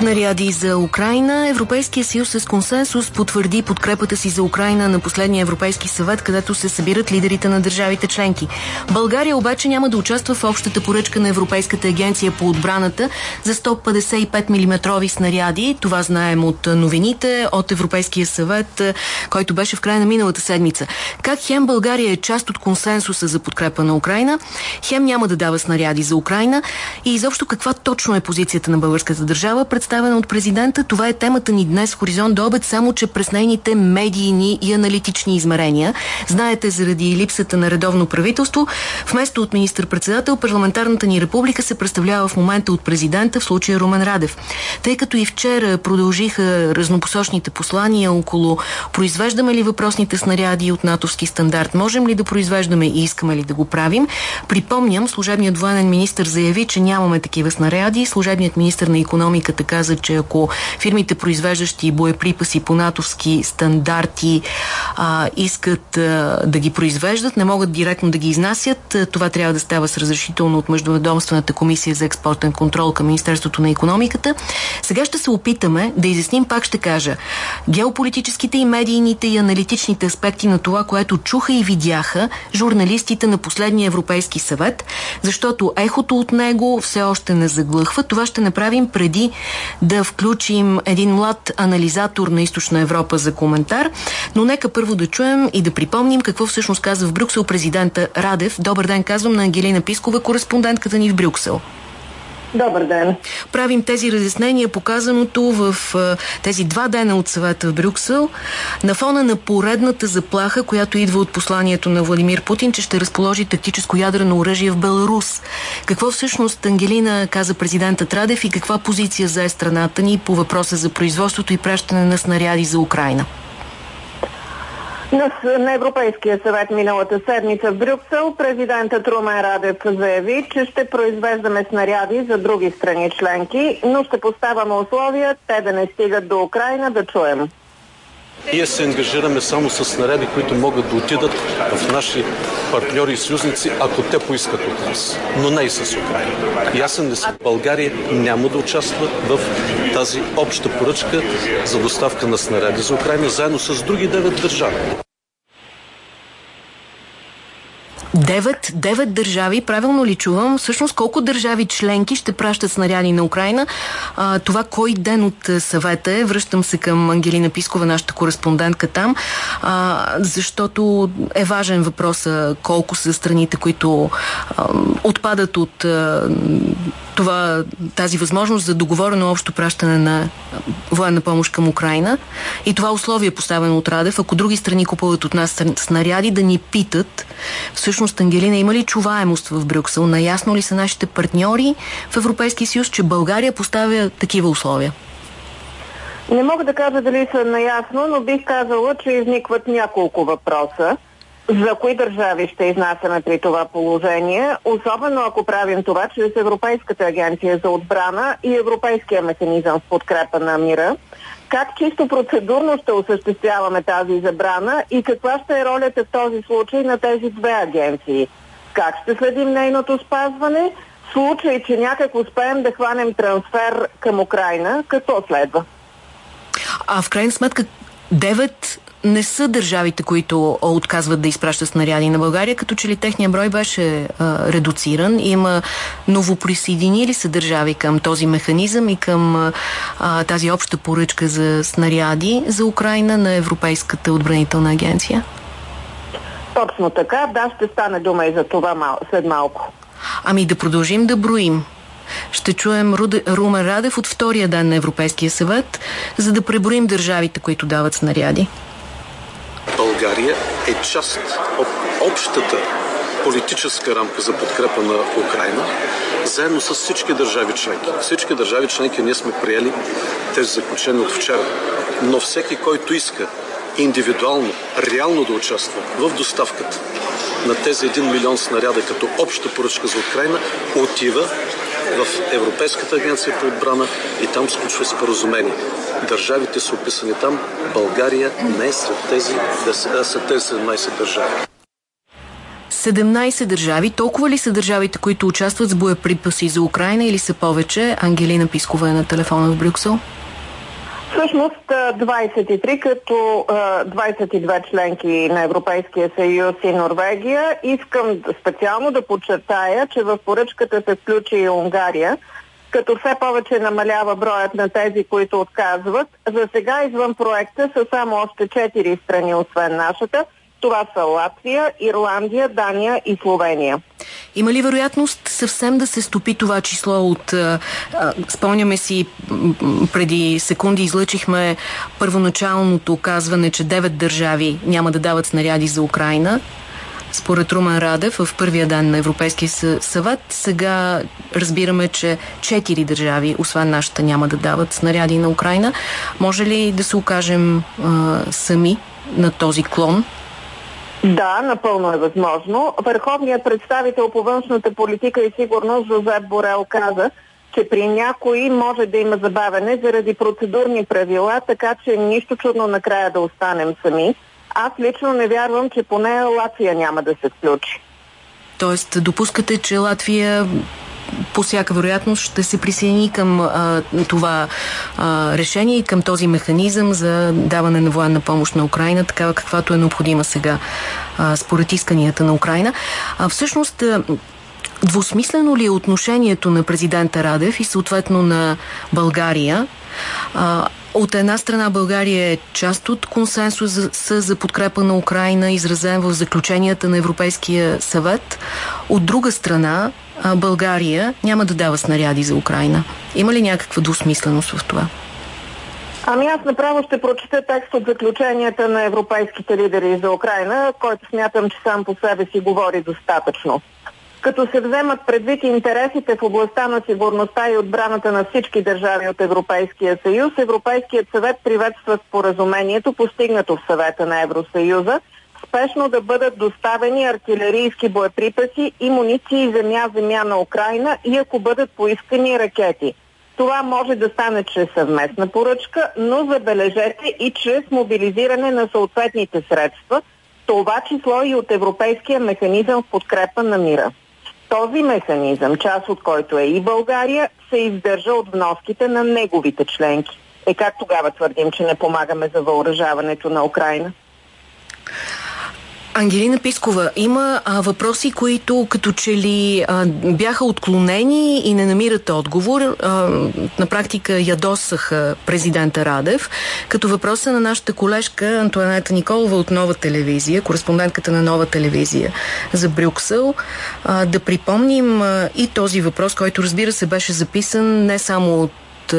Снаряди за Украина. Европейския съюз с консенсус потвърди подкрепата си за Украина на последния Европейски съвет, където се събират лидерите на държавите членки. България обаче няма да участва в общата поръчка на Европейската агенция по отбраната за 155 мм снаряди. Това знаем от новините от Европейския съвет, който беше в края на миналата седмица. Как хем България е част от консенсуса за подкрепа на Украина, хем няма да дава снаряди за Украина и изобщо каква точно е позицията на българската държава, представена от президента. Това е темата ни днес Хоризонт до обед, само че през нейните медийни и аналитични измерения. Знаете, заради липсата на редовно правителство, вместо от министър-председател, парламентарната ни република се представлява в момента от президента, в случая Румен Радев. Тъй като и вчера продължиха разнопосочните послания около произвеждаме ли въпросните снаряди от натовски стандарт, можем ли да произвеждаме и искаме ли да го правим. Припомням, служебният военен министр заяви, че нямаме такива снаряди. Служебният министр на економиката каза, че ако фирмите, произвеждащи боеприпаси по натовски стандарти, а, искат а, да ги произвеждат, не могат директно да ги изнасят. Това трябва да става с разрешително от Междуведомствената комисия за експортен контрол към Министерството на економиката. Сега ще се опитаме да изясним, пак ще кажа, геополитическите и медийните и аналитичните аспекти на това, което чуха и видяха журналистите на последния Европейски съвет, защото ехото от него все още не заглъхва. Това ще направим преди да включим един млад анализатор на Източна Европа за коментар. Но нека първо да чуем и да припомним какво всъщност казва в Брюксел президента Радев. Добър ден, казвам на Ангелина Пискова, кореспондентката ни в Брюксел. Добър ден. Правим тези разяснения, показаното в тези два дена от съвета в Брюксел, на фона на поредната заплаха, която идва от посланието на Владимир Путин, че ще разположи тактическо ядрено оръжие в Беларус. Какво всъщност Ангелина каза президента Традев и каква позиция зае страната ни по въпроса за производството и пращане на снаряди за Украина? На, Европейския съвет миналата седмица в Брюксел президентът Румен Радев заяви, че ще произвеждаме снаряди за други страни членки, но ще поставяме условия те да не стигат до Украина да чуем. Ние се ангажираме само с снаряди, които могат да отидат в наши партньори и съюзници, ако те поискат от нас, но не и с Украина. Ясен ли съм, България няма да участва в тази обща поръчка за доставка на снаряди за Украина, заедно с други девет държави. Девет, девет държави, правилно ли чувам? Всъщност колко държави членки ще пращат снаряди на Украина? А, това кой ден от съвета е? Връщам се към Ангелина Пискова, нашата кореспондентка там, а, защото е важен въпрос колко са страните, които а, отпадат от а, това, тази възможност за договорено общо пращане на военна помощ към Украина. И това условие поставено от Радев. Ако други страни купуват от нас снаряди, да ни питат всъщност, Ангелина, има ли чуваемост в Брюксел? Наясно ли са нашите партньори в Европейския съюз, че България поставя такива условия? Не мога да кажа дали са наясно, но бих казала, че изникват няколко въпроса за кои държави ще изнасяме при това положение, особено ако правим това чрез Европейската агенция за отбрана и Европейския механизъм в подкрепа на мира. Как чисто процедурно ще осъществяваме тази забрана и каква ще е ролята в този случай на тези две агенции? Как ще следим нейното спазване? В случай, че някак успеем да хванем трансфер към Украина, какво следва? А в крайна сметка, девет не са държавите, които отказват да изпращат снаряди на България, като че ли техния брой беше а, редуциран. Има новоприсъединили се държави към този механизъм и към а, тази обща поръчка за снаряди за Украина на Европейската отбранителна агенция? Точно така. Да, ще стане дума и за това мал, след малко. Ами да продължим да броим. Ще чуем Румен Радев от втория ден на Европейския съвет, за да преброим държавите, които дават снаряди. България е част от общата политическа рамка за подкрепа на Украина, заедно с всички държави членки. Всички държави членки ние сме приели тези заключения от вчера. Но всеки, който иска индивидуално, реално да участва в доставката на тези 1 милион снаряда като обща поръчка за Украина, отива в Европейската агенция по отбрана и там сключва споразумение. Държавите са описани там. България не е сред тези, да са тези 17 държави. 17 държави. Толкова ли са държавите, които участват с боеприпаси за Украина или са повече? Ангелина Пискова е на телефона в Брюксел. Всъщност 23, като 22 членки на Европейския съюз и Норвегия. Искам специално да подчертая, че в поръчката се включи и Унгария, като все повече намалява броят на тези, които отказват. За сега извън проекта са само още 4 страни, освен нашата – това са Латвия, Ирландия, Дания и Словения. Има ли вероятност съвсем да се стопи това число от... Спомняме си, преди секунди излъчихме първоначалното казване, че 9 държави няма да дават снаряди за Украина. Според Румен Радев в първия ден на Европейския съвет, сега разбираме, че 4 държави, освен нашата, няма да дават снаряди на Украина. Може ли да се окажем а, сами на този клон? Да, напълно е възможно. Върховният представител по външната политика и сигурност Жозеп Борел каза, че при някои може да има забавене заради процедурни правила, така че нищо чудно накрая да останем сами. Аз лично не вярвам, че поне Латвия няма да се включи. Тоест, допускате, че Латвия по всяка вероятност ще се присъедини към а, това а, решение и към този механизъм за даване на военна помощ на Украина, такава каквато е необходима сега а, според исканията на Украина. А, всъщност, а, двусмислено ли е отношението на президента Радев и съответно на България? А, от една страна България е част от консенсуса за подкрепа на Украина, изразен в заключенията на Европейския съвет. От друга страна България няма да дава снаряди за Украина. Има ли някаква двусмисленост в това? Ами аз направо ще прочета текст от заключенията на европейските лидери за Украина, който смятам, че сам по себе си говори достатъчно. Като се вземат предвид интересите в областта на сигурността и отбраната на всички държави от Европейския съюз, Европейският съвет приветства споразумението, постигнато в съвета на Евросъюза, спешно да бъдат доставени артилерийски боеприпаси и муниции земя-земя на Украина и ако бъдат поискани ракети. Това може да стане чрез съвместна поръчка, но забележете и чрез мобилизиране на съответните средства, това число и от Европейския механизъм в подкрепа на мира. Този механизъм, част от който е и България, се издържа от вноските на неговите членки. Е как тогава твърдим, че не помагаме за въоръжаването на Украина? Ангелина Пискова, има а, въпроси, които като че ли а, бяха отклонени и не намират отговор. А, на практика ядосаха президента Радев, като въпроса на нашата колежка Антуанета Николова от Нова телевизия, кореспондентката на Нова телевизия за Брюксел. А, да припомним а, и този въпрос, който разбира се беше записан не само от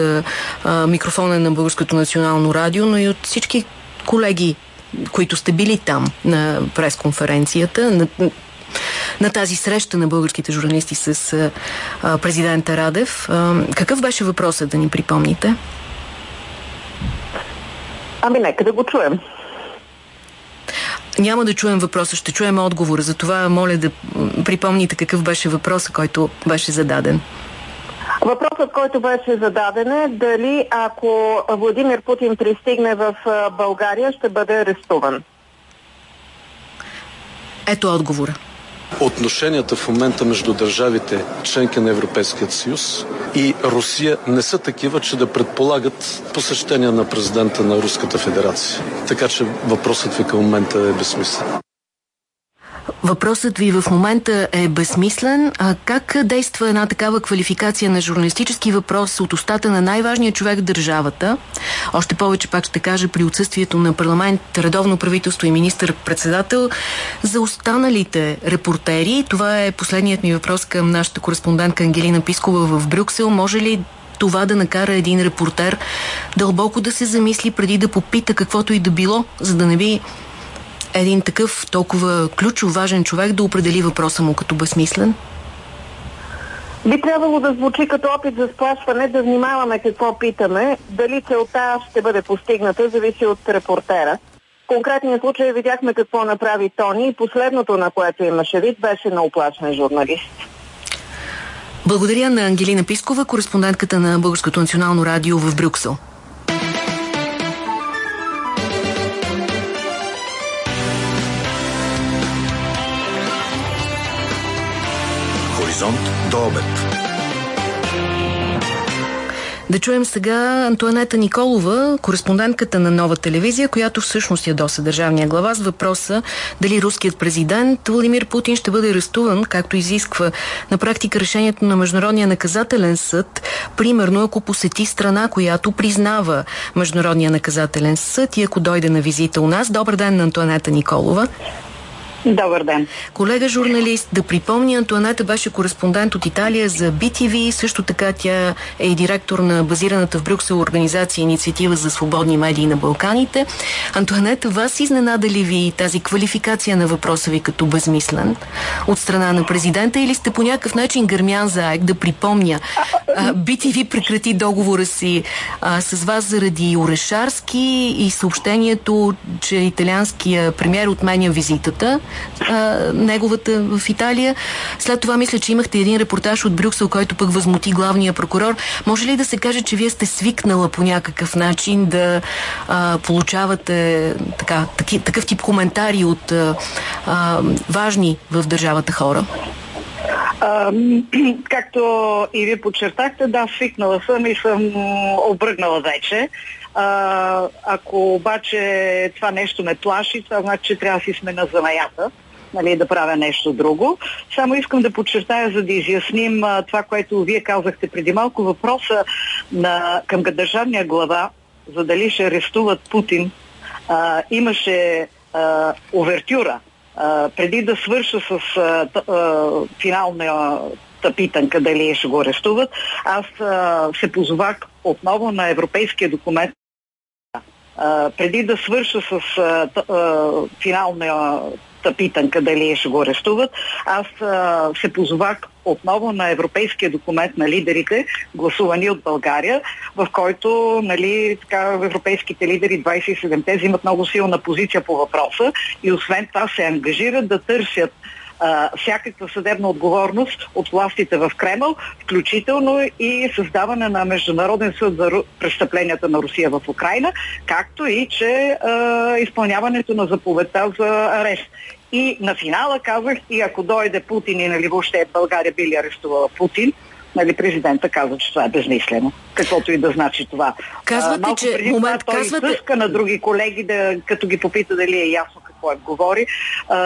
а, микрофона на Българското национално радио, но и от всички колеги които сте били там на пресконференцията, на, на тази среща на българските журналисти с а, президента Радев. А, какъв беше въпросът, да ни припомните? Ами нека да го чуем. Няма да чуем въпроса, ще чуем отговора. Затова моля да припомните какъв беше въпросът, който беше зададен. Въпросът, който беше зададен е дали ако Владимир Путин пристигне в България, ще бъде арестуван. Ето отговора. Отношенията в момента между държавите, членки на Европейския съюз и Русия не са такива, че да предполагат посещение на президента на Руската федерация. Така че въпросът ви към момента е безсмислен. Въпросът ви в момента е безсмислен. А как действа една такава квалификация на журналистически въпрос от устата на най-важния човек в държавата? Още повече пак ще кажа при отсъствието на парламент, редовно правителство и министър-председател за останалите репортери. Това е последният ми въпрос към нашата кореспондентка Ангелина Пискова в Брюксел. Може ли това да накара един репортер дълбоко да се замисли преди да попита каквото и да било, за да не би един такъв толкова ключов, важен човек да определи въпроса му като безсмислен? Би трябвало да звучи като опит за сплашване, да внимаваме какво питаме. Дали целта ще бъде постигната, зависи от репортера. В конкретния случай видяхме какво направи Тони и последното, на което имаше вид, беше на оплашен журналист. Благодаря на Ангелина Пискова, кореспондентката на Българското национално радио в Брюксел. Хоризонт до обед. Да чуем сега Антуанета Николова, кореспондентката на нова телевизия, която всъщност ядоса държавния глава с въпроса дали руският президент Владимир Путин ще бъде арестуван, както изисква на практика решението на Международния наказателен съд, примерно ако посети страна, която признава Международния наказателен съд и ако дойде на визита у нас. Добър ден, Антуанета Николова. Добър ден. Колега журналист, да припомня, Антуанета беше кореспондент от Италия за BTV, също така тя е директор на базираната в Брюксел организация Инициатива за свободни медии на Балканите. Антуанета, вас изненада ли ви тази квалификация на въпроса ви като безмислен от страна на президента или сте по някакъв начин гърмян заек да припомня? А, BTV прекрати договора си а, с вас заради Орешарски и съобщението, че италианския премьер отменя визитата а, неговата в Италия. След това мисля, че имахте един репортаж от Брюксел, който пък възмути главния прокурор. Може ли да се каже, че вие сте свикнала по някакъв начин да а, получавате така, таки, такъв тип коментари от а, важни в държавата хора? А, както и вие подчертахте, да, свикнала съм и съм обръгнала вече. А, ако обаче това нещо ме плаши, това значи, че трябва да си сме на занаята нали, да правя нещо друго. Само искам да подчертая, за да изясним а, това, което вие казахте преди малко, въпроса на, към държавния глава, за дали ще арестуват Путин, а, имаше а, овертюра. А, преди да свърша с а, а, финалния питанка дали ще го арестуват, аз а, се позовах отново на европейския документ преди да свърша с а, а, финалния питанка дали ще го арестуват, аз а, се позовах отново на европейския документ на лидерите, гласувани от България, в който нали, така, европейските лидери 27-те взимат много силна позиция по въпроса и освен това се ангажират да търсят а, всякаква съдебна отговорност от властите в Кремъл, включително и създаване на Международен съд за престъпленията на Русия в Украина, както и че а, изпълняването на заповедта за арест. И на финала казах, и ако дойде Путин и нали въобще България били арестувала Путин, нали, президента каза, че това е безмислено. Каквото и да значи това. Казвате, а, че преди момент, това, той казвате... на други колеги, да, като ги попита дали е ясно е говори. А,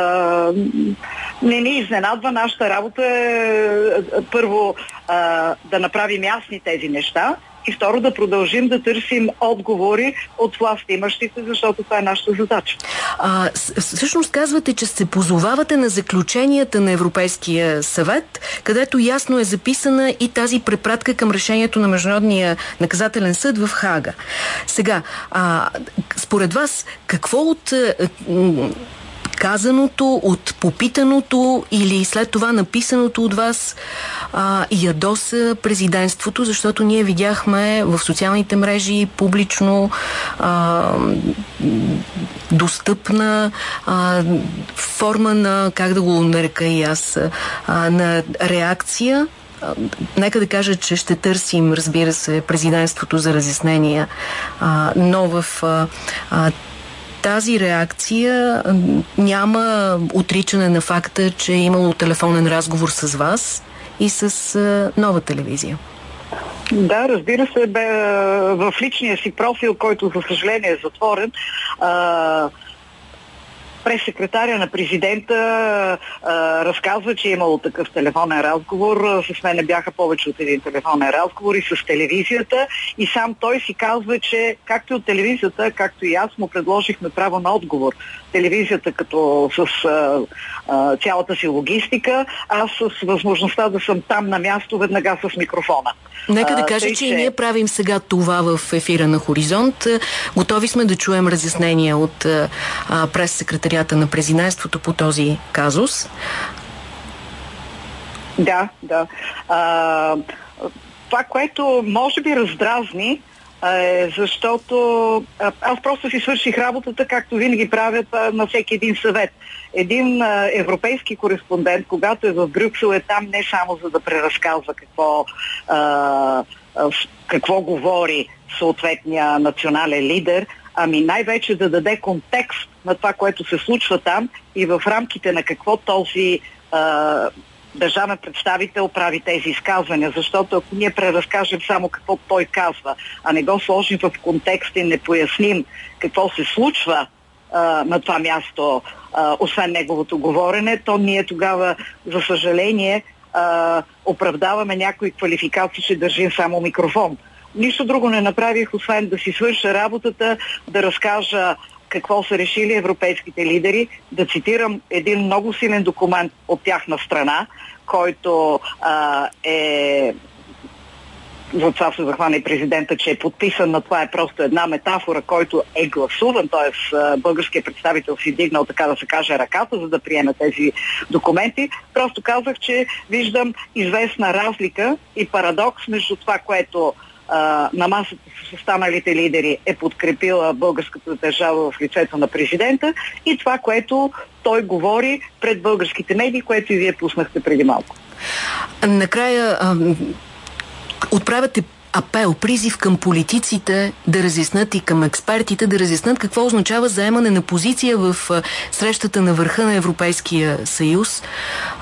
не ни изненадва. Нашата работа е първо а, да направим ясни тези неща и второ да продължим да търсим отговори от власт имащите, защото това е нашата задача. А, всъщност казвате, че се позовавате на заключенията на Европейския съвет, където ясно е записана и тази препратка към решението на Международния наказателен съд в Хага. Сега, а, според вас, какво от казаното, от попитаното или след това написаното от вас а, ядоса президентството, защото ние видяхме в социалните мрежи публично а, достъпна а, форма на, как да го нарека и аз, а, на реакция. Нека да кажа, че ще търсим, разбира се, президентството за разяснения, а, но в а, тази реакция няма отричане на факта, че е имало телефонен разговор с вас и с нова телевизия. Да, разбира се, бе, в личния си профил, който за съжаление е затворен, а, прес-секретаря на президента а, разказва, че е имало такъв телефонен разговор. С мене бяха повече от един телефонен разговор и с телевизията. И сам той си казва, че както и от телевизията, както и аз му предложихме право на отговор. Телевизията като с а, а, цялата си логистика, аз с възможността да съм там на място веднага с микрофона. Нека да кажа, че, че и ние правим сега това в ефира на Хоризонт. Готови сме да чуем разяснения от прес-секретарията на президентството по този казус. Да, да. А, това, което може би раздразни, е, защото аз просто си свърших работата, както винаги правят на всеки един съвет. Един европейски кореспондент, когато е в Брюксел, е там не само за да преразказва какво, какво говори съответния национален лидер, ами най-вече да даде контекст на това, което се случва там и в рамките на какво този държавен представител прави тези изказвания, защото ако ние преразкажем само какво той казва, а не го сложим в контекст и не поясним какво се случва а, на това място, а, освен неговото говорене, то ние тогава, за съжаление, а, оправдаваме някои квалификации, ще държим само микрофон. Нищо друго не направих, освен да си свърша работата, да разкажа какво са решили европейските лидери, да цитирам един много силен документ от тяхна страна, който а, е за това се захване президента, че е подписан на това е просто една метафора, който е гласуван, т.е. българският представител си дигнал, така да се каже, ръката, за да приеме тези документи. Просто казах, че виждам известна разлика и парадокс между това, което на масата с останалите лидери е подкрепила българската държава в лицето на президента и това, което той говори пред българските медии, което и вие пуснахте преди малко. Накрая отправяте апел, призив към политиците да разяснат и към експертите да разяснат какво означава заемане на позиция в срещата на върха на Европейския съюз.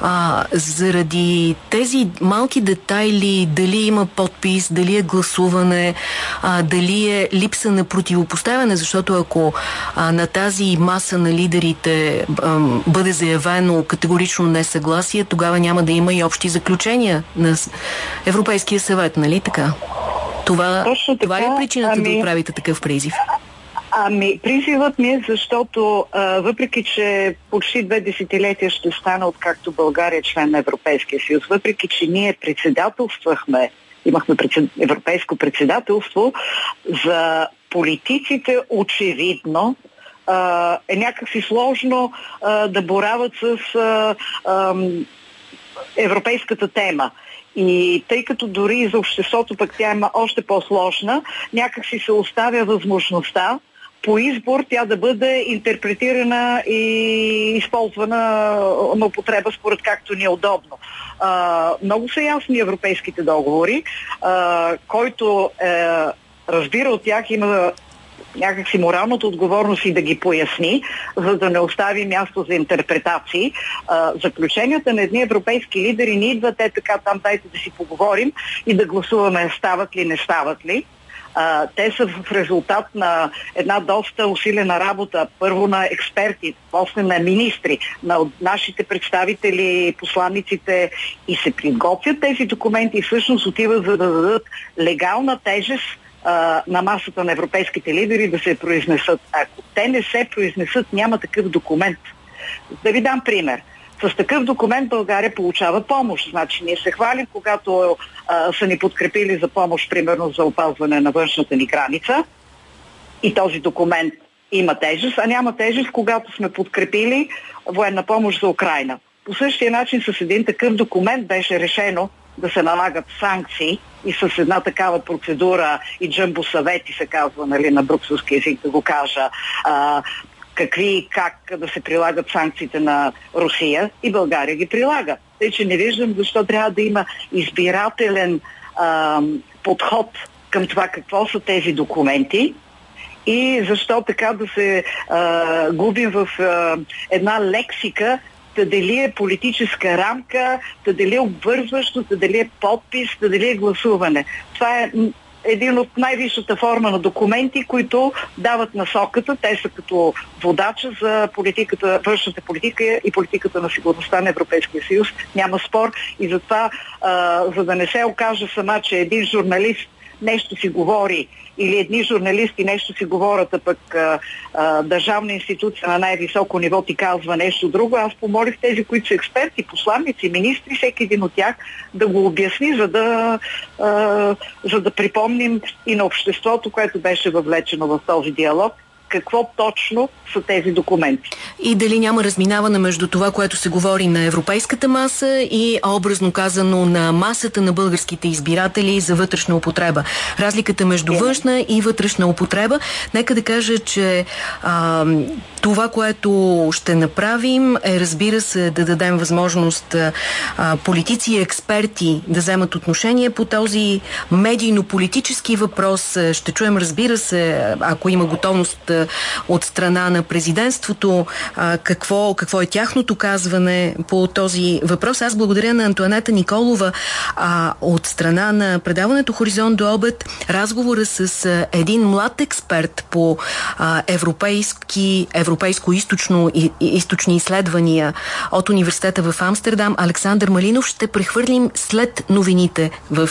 А, заради тези малки детайли, дали има подпис, дали е гласуване, а, дали е липса на противопоставяне, защото ако а, на тази маса на лидерите а, бъде заявено категорично несъгласие, тогава няма да има и общи заключения на Европейския съвет, нали така? Това, Точно така, това ли е причината ами, да отправите такъв призив? Ами, призивът ми е, защото а, въпреки, че почти две десетилетия ще стана откакто България е член на Европейския съюз, въпреки, че ние председателствахме, имахме председ... европейско председателство, за политиците очевидно а, е някакси сложно а, да борават с а, а, европейската тема. И тъй като дори и за обществото пък тя има още по-сложна, някак си се оставя възможността по избор тя да бъде интерпретирана и използвана на употреба според както ни е удобно. А, много са ясни европейските договори, а, който е, разбира от тях има някакси моралната отговорност и да ги поясни, за да не остави място за интерпретации. А, заключенията на едни европейски лидери не идват те така там, дайте да си поговорим и да гласуваме стават ли, не стават ли. А, те са в резултат на една доста усилена работа, първо на експерти, после на министри, на нашите представители, посланниците и се приготвят тези документи и всъщност отиват за да дадат легална тежест на масата на европейските лидери да се произнесат. Ако те не се произнесат, няма такъв документ. Да ви дам пример. С такъв документ България получава помощ. Значи ние се хвалим, когато а, са ни подкрепили за помощ, примерно за опазване на външната ни граница. И този документ има тежест, а няма тежест, когато сме подкрепили военна помощ за Украина. По същия начин с един такъв документ беше решено да се налагат санкции и с една такава процедура и джамбо съвети се казва нали, на брукселски език да го кажа, а, какви и как да се прилагат санкциите на Русия и България ги прилага. Тъй, че не виждам защо трябва да има избирателен а, подход към това какво са тези документи и защо така да се а, губим в а, една лексика, да дали е политическа рамка, да дали е обвързващо, да дали е подпис, да дали е гласуване. Това е един от най-висшата форма на документи, които дават насоката. Те са като водача за политиката, външната политика и политиката на сигурността на Европейския съюз. Няма спор и затова, а, за да не се окаже сама, че един журналист нещо си говори или едни журналисти нещо си говорят, а пък а, а, държавна институция на най-високо ниво ти казва нещо друго, аз помолих тези, които са експерти, посланници, министри, всеки един от тях да го обясни, за да, а, за да припомним и на обществото, което беше въвлечено в този диалог, какво точно са тези документи. И дали няма разминаване между това, което се говори на европейската маса и образно казано на масата на българските избиратели за вътрешна употреба. Разликата между външна и вътрешна употреба. Нека да кажа, че а, това, което ще направим е, разбира се, да дадем възможност а, политици и експерти да вземат отношение по този медийно-политически въпрос. Ще чуем, разбира се, ако има готовност от страна на президентството. Какво, какво е тяхното казване по този въпрос? Аз благодаря на Антуанета Николова от страна на предаването Хоризонт до обед. Разговора с един млад експерт по европейски, европейско-источно и, източни изследвания от университета в Амстердам. Александър Малинов ще прехвърлим след новините в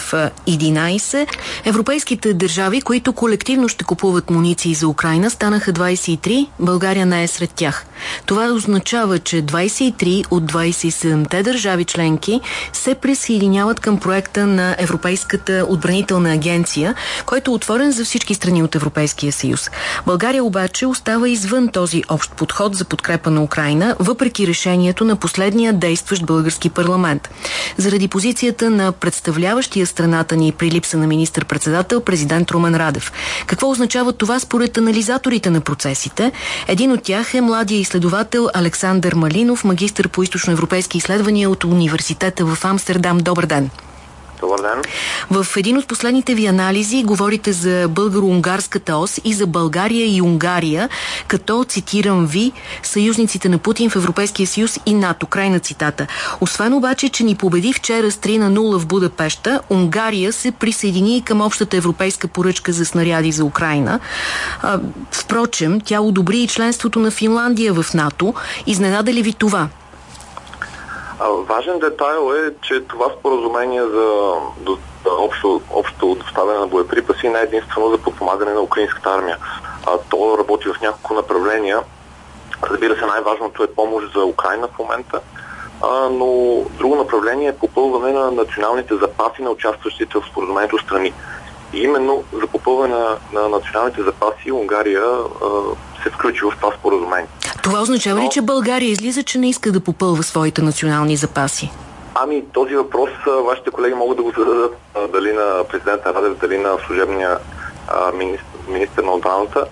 11. Европейските държави, които колективно ще купуват муниции за Украина, станаха 23. България не е сред тях. Това означава, че 23 от 27-те държави членки се присъединяват към проекта на Европейската отбранителна агенция, който е отворен за всички страни от Европейския съюз. България обаче остава извън този общ подход за подкрепа на Украина, въпреки решението на последния действащ български парламент. Заради позицията на представляващия страната ни при липса на министър-председател президент Румен Радев. Какво означава това според анализаторите на процесите? Един от тях е младия изследовател Александър Малинов, магистър по източноевропейски изследвания от университета в Амстердам. Добър ден! Добър ден. В един от последните ви анализи говорите за българо-унгарската ос и за България и Унгария, като, цитирам ви, съюзниците на Путин в Европейския съюз и НАТО. Край на цитата. Освен обаче, че ни победи вчера с 3 на 0 в Будапешта, Унгария се присъедини към общата европейска поръчка за снаряди за Украина. А, впрочем, тя одобри и членството на Финландия в НАТО. Изненада ли ви това? Важен детайл е, че това споразумение за общо, общо доставяне на боеприпаси не е единствено за подпомагане на украинската армия. А, то работи в няколко направления. Разбира се, най-важното е помощ за Украина в момента, а, но друго направление е попълване на националните запаси на участващите в споразумението страни. И именно за попълване на, на националните запаси Унгария а, се включи в това споразумение. Това означава Но... ли, че България излиза, че не иска да попълва своите национални запаси? Ами този въпрос вашите колеги могат да го зададат дали на президента Радев, дали на служебния а, министр, министр на отбраната,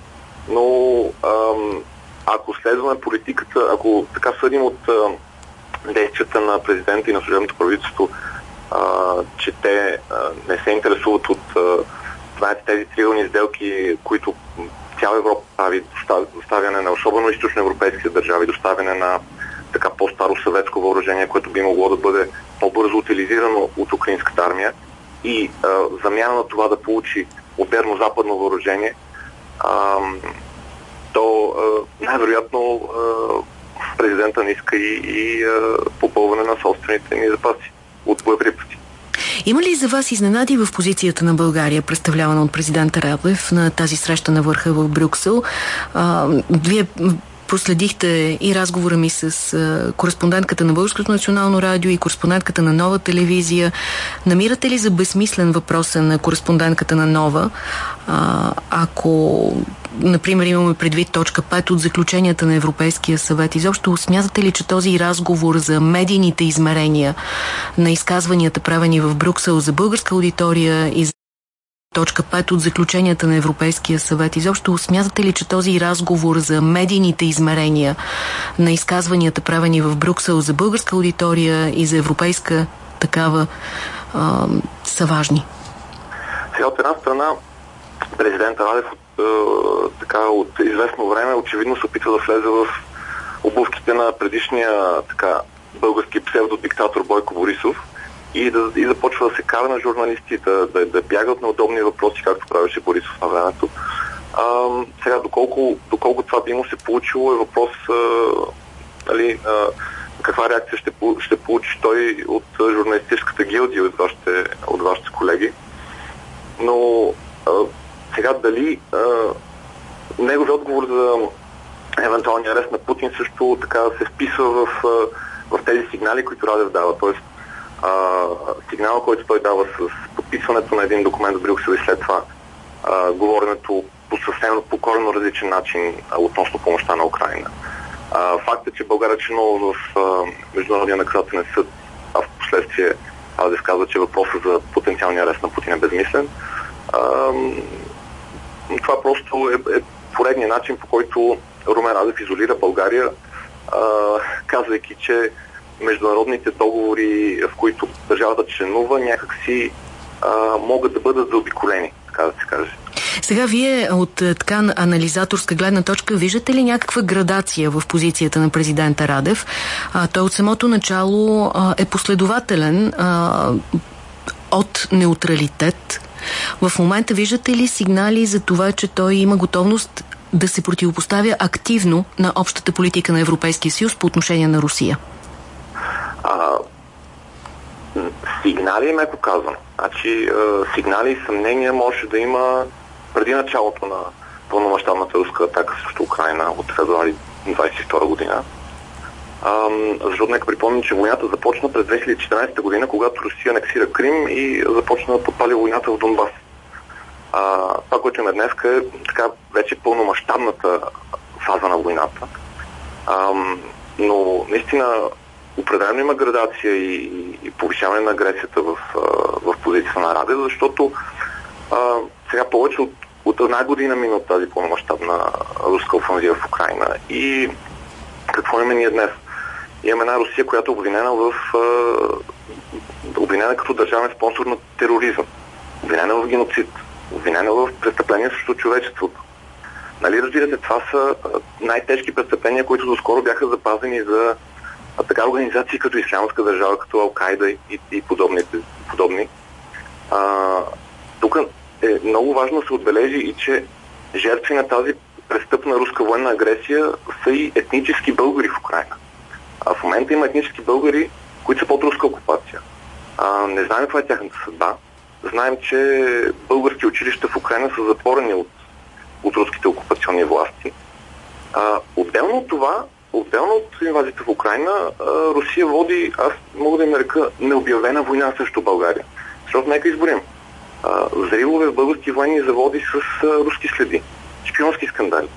но ам, ако следваме политиката, ако така съдим от а, действията на президента и на служебното правителство, а, че те а, не се интересуват от а, знаете, тези триъгълни сделки, които цяла Европа прави доставяне на особено източноевропейски държави, доставяне на така по-старо съветско въоръжение, което би могло да бъде по-бързо утилизирано от украинската армия и а, замяна на това да получи модерно западно въоръжение, а, то най-вероятно президента не иска и, и а, попълване на собствените ни запаси от боеприпаси. Има ли за вас изненади в позицията на България, представлявана от президента Раблев на тази среща на върха в Брюксел? А, вие проследихте и разговора ми с а, кореспондентката на Българското национално радио и кореспондентката на Нова телевизия. Намирате ли за безсмислен въпроса на кореспондентката на Нова, а, ако например, имаме предвид точка 5 от заключенията на Европейския съвет. Изобщо смятате ли, че този разговор за медийните измерения на изказванията, правени в Брюксел за българска аудитория и за точка 5 от заключенията на Европейския съвет. Изобщо смятате ли, че този разговор за медийните измерения на изказванията, правени в Брюксел за българска аудитория и за европейска такава, а, са важни? Сега от една страна президент Радев от, така, от известно време очевидно се опитва да влезе в обувките на предишния така, български псевдодиктатор Бойко Борисов и да и започва да се кара на журналисти, да, да, да на удобни въпроси, както правеше Борисов на времето. А, сега, доколко, доколко това би му се получило е въпрос а, нали, а, каква реакция ще, ще получи той от журналистическата гилдия от вашите, от вашите колеги. Но а, сега дали а, негови отговор за евентуалния арест на Путин също така се вписва в, в тези сигнали, които Радев дава. Тоест, а, сигнала, който той дава с подписването на един документ в Брюксел и след това а, говоренето по съвсем по коренно различен начин а, относно помощта на Украина. А, факт е, че България чинува в а, Международния наказателен съд, а в последствие Радев казва, че въпросът за потенциалния арест на Путин е безмислен. А, това просто е, е поредният начин, по който Румен Радев изолира България, а, казвайки, че международните договори, в които държавата членува, някакси а, могат да бъдат заобиколени, така да се каже. Сега вие от така анализаторска гледна точка виждате ли някаква градация в позицията на президента Радев? А, той от самото начало а, е последователен а, от неутралитет. В момента виждате ли сигнали за това, че той има готовност да се противопоставя активно на общата политика на Европейския съюз по отношение на Русия? А, сигнали, меко казвам. Значи, сигнали и съмнения може да има преди началото на пълномащабната руска атака срещу Украина от февруари 22 година. А, защото нека припомним, че войната започна през 2014 година, когато Русия анексира Крим и започна да подпали войната в Донбас. А, това, което имаме днес е така вече пълномащабната фаза на войната. А, но наистина определено има градация и, и повишаване на агресията в, в позицията на Раде, защото а, сега повече от, от една година мина от тази пълномащабна руска офанзива в Украина. И какво имаме ние днес? Имаме една Русия, която е обвинена в обвинена като държавен спонсор на тероризъм, обвинена в геноцид, обвинена в престъпления срещу човечеството. Нали, разбирате, това са най-тежки престъпления, които доскоро бяха запазени за а, така организации като Ислямска държава, като Ал-Кайда и, и подобни. подобни. А, тук е много важно да се отбележи и, че жертви на тази престъпна руска военна агресия са и етнически българи в Украина. А в момента има етнически българи, които са под руска окупация. А, не знаем каква е тяхната съдба. Знаем, че български училища в Украина са затворени от, от руските окупационни власти. А, отделно от това, отделно от инвазията в Украина, Русия води, аз мога да им нарека, необявена война срещу България. Защото нека изборим. взривове в български военни заводи с руски следи, шпионски скандали,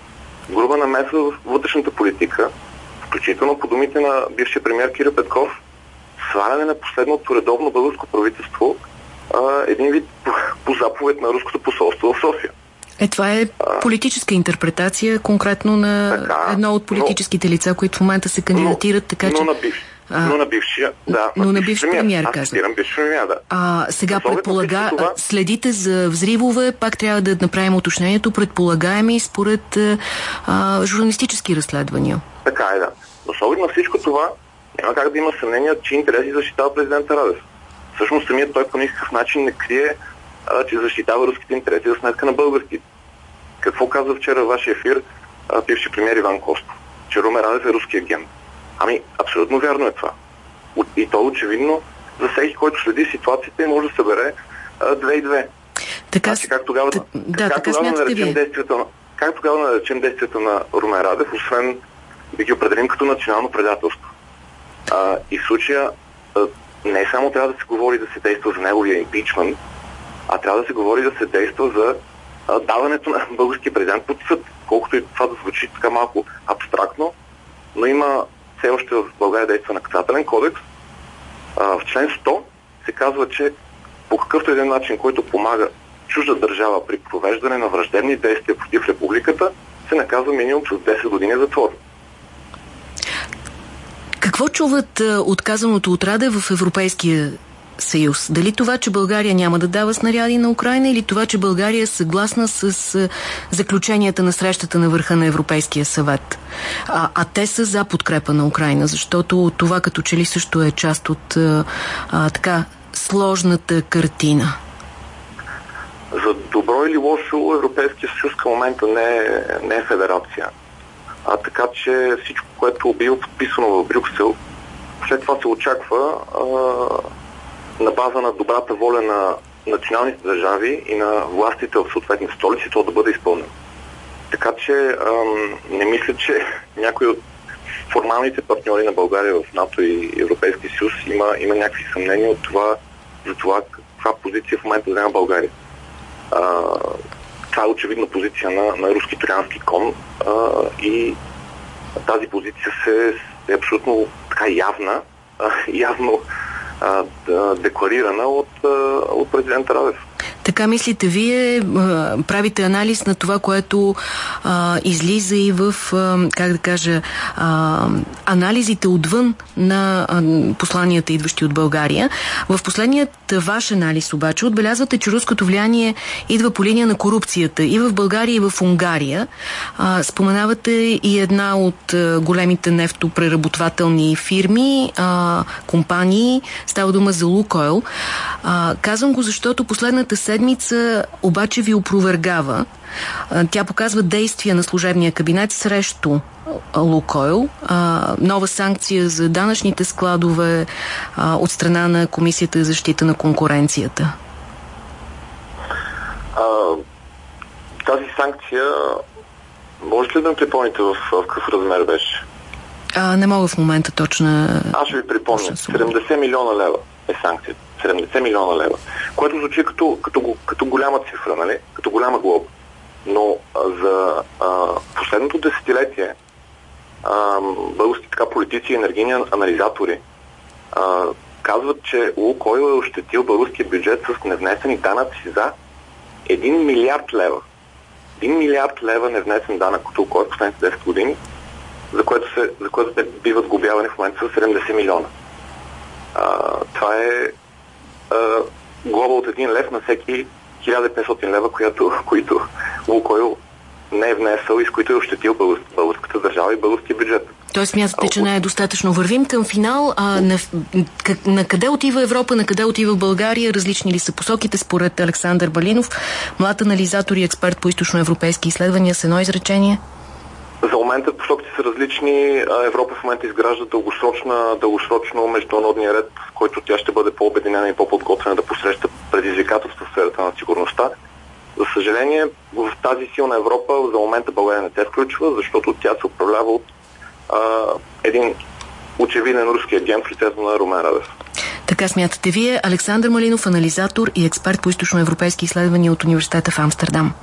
груба намеса в вътрешната политика, включително по думите на бившия премьер Кира Петков, сваляне на последното редовно българско правителство един вид по заповед на руското посолство в София. Е, това е политическа интерпретация конкретно на така, едно от политическите но, лица, които в момента се кандидатират, така но че... На бивш, а, но на бившия, да. Но на бивш премьер. Аз бивш премьер, да. А, сега предполага, това... следите за взривове, пак трябва да направим уточнението, предполагаеми според а, журналистически разследвания. Така е, да. Но оглед на всичко това, няма как да има съмнение, че интереси защитава президента Радев. Всъщност самият той по никакъв начин не крие, а, че защитава руските интереси за сметка на българските. Какво каза вчера вашия ефир бивши премьер Иван Костов? Че Румен Радев е руски агент. Ами, абсолютно вярно е това. И то очевидно за всеки, който следи ситуацията и може да събере а, две и две. Така, значи, как тогава, да, как така тогава наречем действията на, как тогава наречем действията на Румен Радев, освен да ги определим като национално предателство. А, и в случая а, не само трябва да се говори да се действа за неговия импичмент, а трябва да се говори да се действа за даването на българския президент под съд. Колкото и това да звучи така малко абстрактно, но има все още в България действа наказателен кодекс. А, в член 100 се казва, че по какъвто един начин, който помага чужда държава при провеждане на враждебни действия против републиката, се наказва минимум с 10 години затвор. Какво чуват отказаното от Раде в Европейския съюз? Дали това, че България няма да дава снаряди на Украина или това, че България е съгласна с заключенията на срещата на върха на Европейския съвет? А, а те са за подкрепа на Украина, защото това като че ли също е част от а, така сложната картина. За добро или лошо Европейския съюз към момента не е, не е федерация. А, така че всичко, което било подписано в Брюксел, след това се очаква а, на база на добрата воля на националните държави и на властите в съответните столици, то да бъде изпълнено. Така че ам, не мисля, че някой от формалните партньори на България в НАТО и Европейския съюз има, има някакви съмнения от това, за това каква позиция в момента взема България. А, това е очевидна позиция на, на руски троянски кон а, и тази позиция се, е абсолютно така явна, а, явно декларирана от, от президента Радев. Така мислите вие, правите анализ на това, което а, излиза и в, а, как да кажа, а, анализите отвън на а, посланията, идващи от България. В последният ваш анализ обаче отбелязвате, че руското влияние идва по линия на корупцията и в България, и в Унгария. А, споменавате и една от а, големите нефтопреработвателни фирми, а, компании, става дума за Лукойл. А, казвам го, защото последната седмица обаче ви опровергава. Тя показва действия на служебния кабинет срещу Лукойл. Нова санкция за данъчните складове от страна на Комисията за защита на конкуренцията. А, тази санкция може ли да ми припомните в, в какъв размер беше? А, не мога в момента точно. Аз ще ви припомня. 70 милиона лева е санкцията. 70 милиона лева. Което звучи като, като, като голяма цифра, нали? Като голяма глоба. Но а, за а, последното десетилетие а, български така политици и енергийни анализатори а, казват, че Лукойл е ощетил българския бюджет с невнесени данъци за 1 милиард лева. 1 милиард лева невнесен данък от Лукойл в последните 10 години, за което, се, за което те биват глобявани в момента с 70 милиона. А, това е глоба от 1 лев на всеки 1500 лева, която, които Лукойл не е внесъл и с които е ощетил българската държава и българския бюджет. Той смятате, че не е достатъчно. Вървим към финал. А, на, на къде отива Европа, на къде отива България? Различни ли са посоките според Александър Балинов, млад анализатор и експерт по източноевропейски изследвания с едно изречение? За момента посоките са различни. Европа в момента изгражда дългосрочна, дългосрочно международния ред, в който тя ще бъде по-обединена и по-подготвена да посреща предизвикателства в сферата на сигурността. За съжаление, в тази силна Европа за момента България не се включва, защото тя се управлява от а, един очевиден руски агент в лицето на Румен Радев. Така смятате вие. Александър Малинов, анализатор и експерт по източноевропейски изследвания от университета в Амстердам.